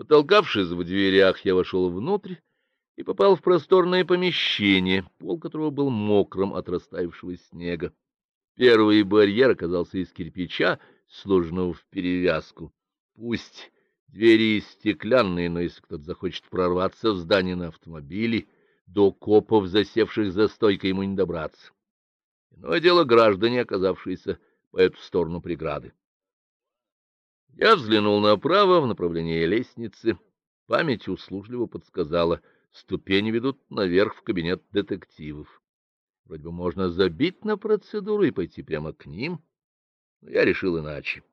Потолкавшись в дверях, я вошел внутрь и попал в просторное помещение, пол которого был мокрым от растаявшего снега. Первый барьер оказался из кирпича, сложенного в перевязку. Пусть двери стеклянные, но если кто-то захочет прорваться в здание на автомобиле, до копов, засевших за стойкой, ему не добраться. Иное дело граждане, оказавшиеся по эту сторону преграды. Я взглянул направо в направлении лестницы. Память услужливо подсказала, ступени ведут наверх в кабинет детективов. Вроде бы можно забить на процедуру и пойти прямо к ним, но я решил иначе.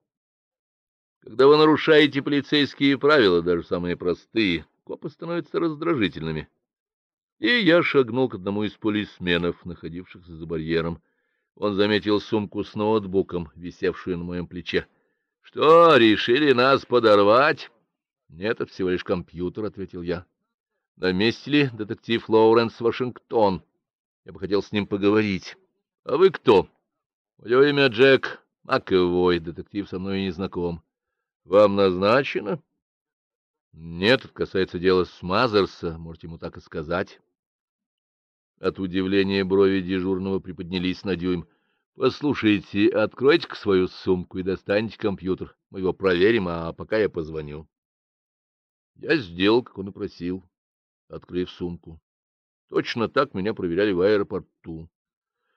Когда вы нарушаете полицейские правила, даже самые простые, копы становятся раздражительными. И я шагнул к одному из полисменов, находившихся за барьером. Он заметил сумку с ноутбуком, висевшую на моем плече. — Что, решили нас подорвать? — Нет, это всего лишь компьютер, — ответил я. — На месте ли детектив Лоуренс Вашингтон? Я бы хотел с ним поговорить. — А вы кто? — Мое имя Джек Маковой, детектив со мной не знаком. — Вам назначено? — Нет, это касается дела Смазерса, можете ему так и сказать. От удивления брови дежурного приподнялись на дюйм. — Послушайте, откройте-ка свою сумку и достаньте компьютер. Мы его проверим, а пока я позвоню. Я сделал, как он и просил, открыв сумку. Точно так меня проверяли в аэропорту.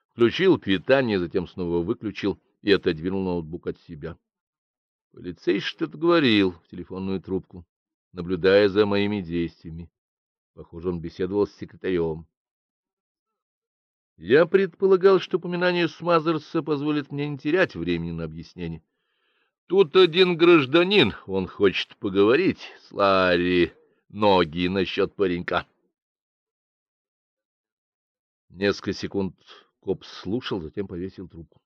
Включил питание, затем снова выключил и отодвинул ноутбук от себя. Полицейский что-то говорил в телефонную трубку, наблюдая за моими действиями. Похоже, он беседовал с секретарем. Я предполагал, что упоминание Смазерса позволит мне не терять времени на объяснение. Тут один гражданин, он хочет поговорить с Ларри Ноги насчет паренька. Несколько секунд коп слушал, затем повесил трубку.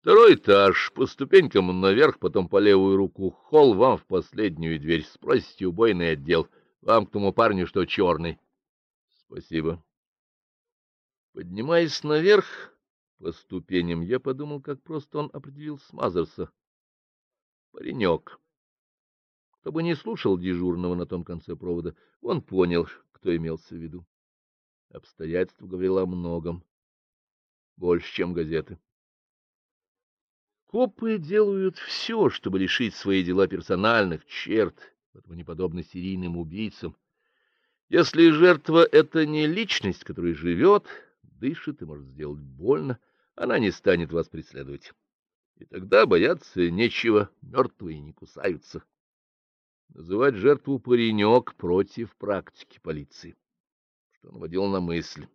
Второй этаж, по ступенькам наверх, потом по левую руку, холл вам в последнюю дверь. Спросите убойный отдел. Вам к тому парню, что черный. Спасибо. Поднимаясь наверх по ступеням, я подумал, как просто он определил Смазерса. Паренек. Кто бы не слушал дежурного на том конце провода, он понял, кто имелся в виду. Обстоятельства говорило о многом. Больше, чем газеты. Копы делают все, чтобы лишить свои дела персональных черт, поэтому не подобны серийным убийцам. Если жертва — это не личность, которая живет, дышит и может сделать больно, она не станет вас преследовать. И тогда бояться нечего, мертвые не кусаются. Называть жертву паренек против практики полиции, что наводило на мысль.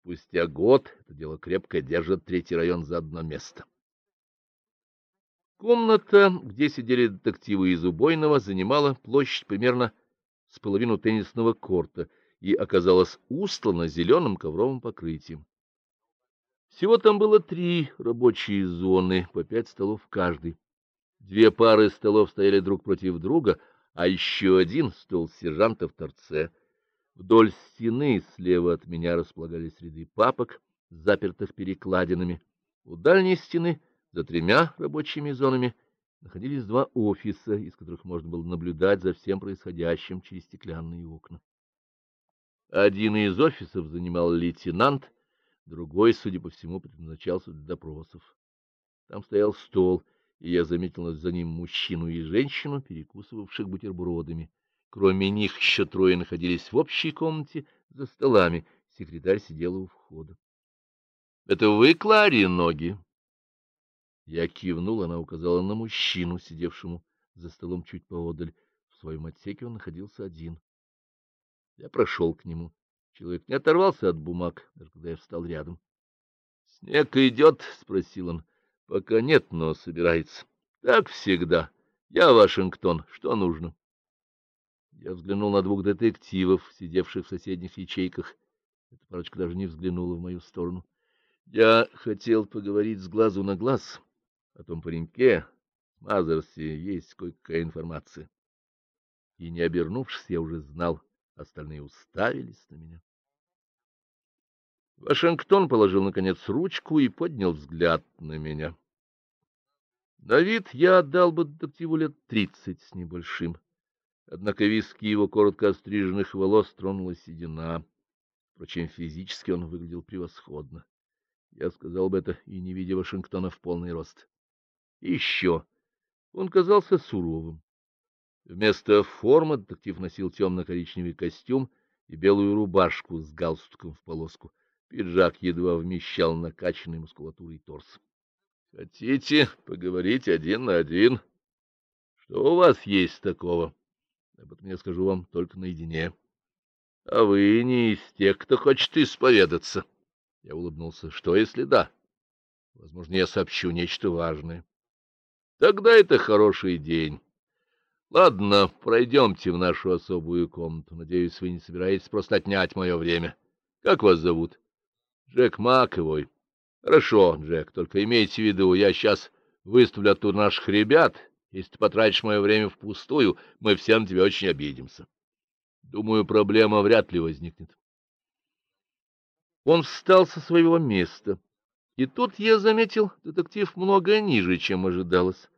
Спустя год это дело крепко держит третий район за одно место. Комната, где сидели детективы из убойного, занимала площадь примерно с половину теннисного корта — и оказалась устлана зеленым ковровым покрытием. Всего там было три рабочие зоны, по пять столов в каждой. Две пары столов стояли друг против друга, а еще один стол сержанта в торце. Вдоль стены слева от меня располагались ряды папок, запертых перекладинами. У дальней стены, за тремя рабочими зонами, находились два офиса, из которых можно было наблюдать за всем происходящим через стеклянные окна. Один из офисов занимал лейтенант, другой, судя по всему, предназначался для допросов. Там стоял стол, и я заметил за ним мужчину и женщину, перекусывавших бутербродами. Кроме них еще трое находились в общей комнате за столами. Секретарь сидела у входа. — Это вы, Клари, ноги? Я кивнул, она указала на мужчину, сидевшему за столом чуть поодаль. В своем отсеке он находился один. Я прошел к нему. Человек не оторвался от бумаг, даже когда я встал рядом. — Снег идет? — спросил он. — Пока нет, но собирается. — Так всегда. Я Вашингтон. Что нужно? Я взглянул на двух детективов, сидевших в соседних ячейках. Эта парочка даже не взглянула в мою сторону. Я хотел поговорить с глазу на глаз. О том пареньке, Мазерсе, есть кое-какая информация. И, не обернувшись, я уже знал, Остальные уставились на меня. Вашингтон положил, наконец, ручку и поднял взгляд на меня. На вид я отдал бы детективу лет тридцать с небольшим. Однако виски его коротко остриженных волос тронула седина. Впрочем, физически он выглядел превосходно. Я сказал бы это и не видя Вашингтона в полный рост. Еще он казался суровым. Вместо формы детектив носил темно-коричневый костюм и белую рубашку с галстуком в полоску. Пиджак едва вмещал накачанный мускулатурой торс. — Хотите поговорить один на один? Что у вас есть такого? Об этом я скажу вам только наедине. А вы не из тех, кто хочет исповедаться. Я улыбнулся. Что, если да? Возможно, я сообщу нечто важное. Тогда это хороший день. Ладно, пройдемте в нашу особую комнату. Надеюсь, вы не собираетесь просто отнять мое время. Как вас зовут? Джек Маковой. Хорошо, Джек, только имейте в виду, я сейчас выставлю оттуда наших ребят. Если ты потратишь мое время впустую, мы все на тебя очень обидимся. Думаю, проблема вряд ли возникнет. Он встал со своего места, и тут я заметил, детектив много ниже, чем ожидалось.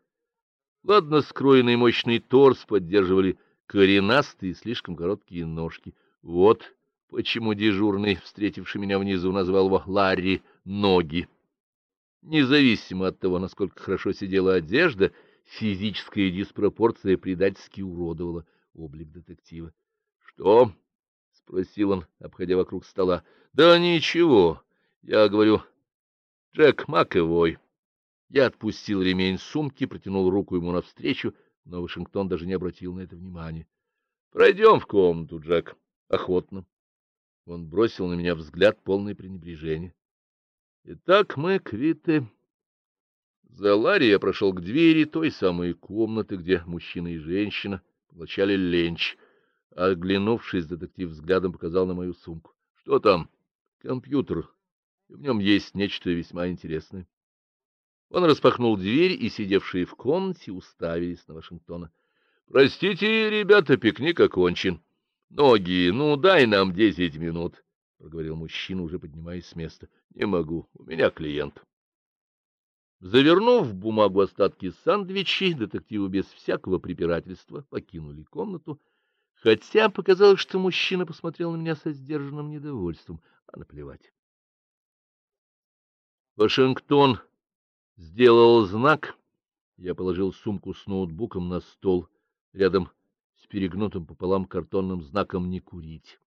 Ладно скроенный мощный торс поддерживали коренастые, слишком короткие ножки. Вот почему дежурный, встретивший меня внизу, назвал его Ларри «Ноги». Независимо от того, насколько хорошо сидела одежда, физическая диспропорция предательски уродовала облик детектива. — Что? — спросил он, обходя вокруг стола. — Да ничего. Я говорю, Джек Маковой. Я отпустил ремень сумки, протянул руку ему навстречу, но Вашингтон даже не обратил на это внимания. — Пройдем в комнату, Джек. Охотно. Он бросил на меня взгляд, полный пренебрежения. — Итак, мы квиты. За Ларри я прошел к двери той самой комнаты, где мужчина и женщина поглощали ленч. Оглянувшись, детектив взглядом показал на мою сумку. — Что там? — Компьютер. В нем есть нечто весьма интересное. Он распахнул дверь, и сидевшие в комнате уставились на Вашингтона. — Простите, ребята, пикник окончен. — Ноги, ну дай нам десять минут, — проговорил мужчина, уже поднимаясь с места. — Не могу, у меня клиент. Завернув в бумагу остатки сандвичей, детективы без всякого препирательства покинули комнату, хотя показалось, что мужчина посмотрел на меня со сдержанным недовольством, а наплевать. Вашингтон Сделал знак. Я положил сумку с ноутбуком на стол, рядом с перегнутым пополам картонным знаком «Не курить».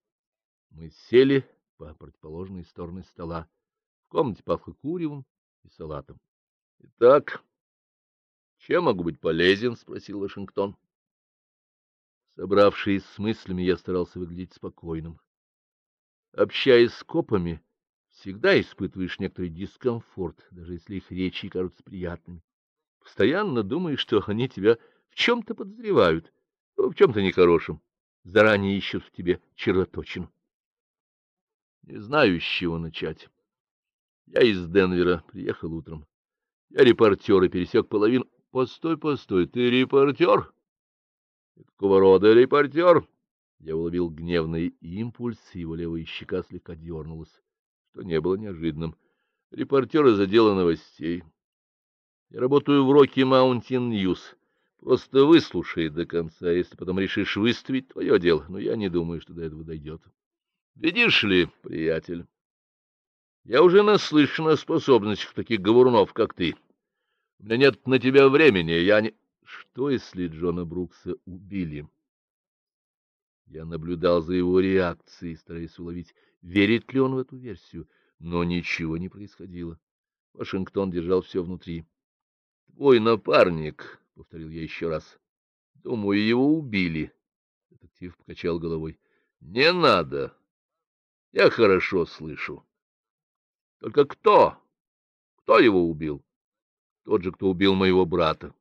Мы сели по противоположной стороне стола. В комнате пахло куревом и салатом. — Итак, чем могу быть полезен? — спросил Вашингтон. Собравшись с мыслями, я старался выглядеть спокойным. Общаясь с копами, всегда испытываешь некоторый дискомфорт, даже если их речи кажутся приятными. Постоянно думаешь, что они тебя в чем-то подозревают, ну, в чем-то нехорошем, заранее ищут в тебе червоточину. Не знаю, с чего начать. Я из Денвера приехал утром. Я репортер и пересек половину... Постой, постой, ты репортер? Какого рода репортер? Я уловил гневный импульс, и его левая щека слегка дернулась что не было неожиданным. Репортер из отдела новостей. Я работаю в Rocky Mountain News. Просто выслушай до конца, если потом решишь выставить твое дело. Но я не думаю, что до этого дойдет. Видишь ли, приятель, я уже наслышан о способностях таких говорунов, как ты. У меня нет на тебя времени, я не... Что, если Джона Брукса убили? Я наблюдал за его реакцией, стараясь уловить верит ли он в эту версию, но ничего не происходило. Вашингтон держал все внутри. — Твой напарник, — повторил я еще раз. — Думаю, его убили. Детектив покачал головой. — Не надо. Я хорошо слышу. Только кто? Кто его убил? Тот же, кто убил моего брата.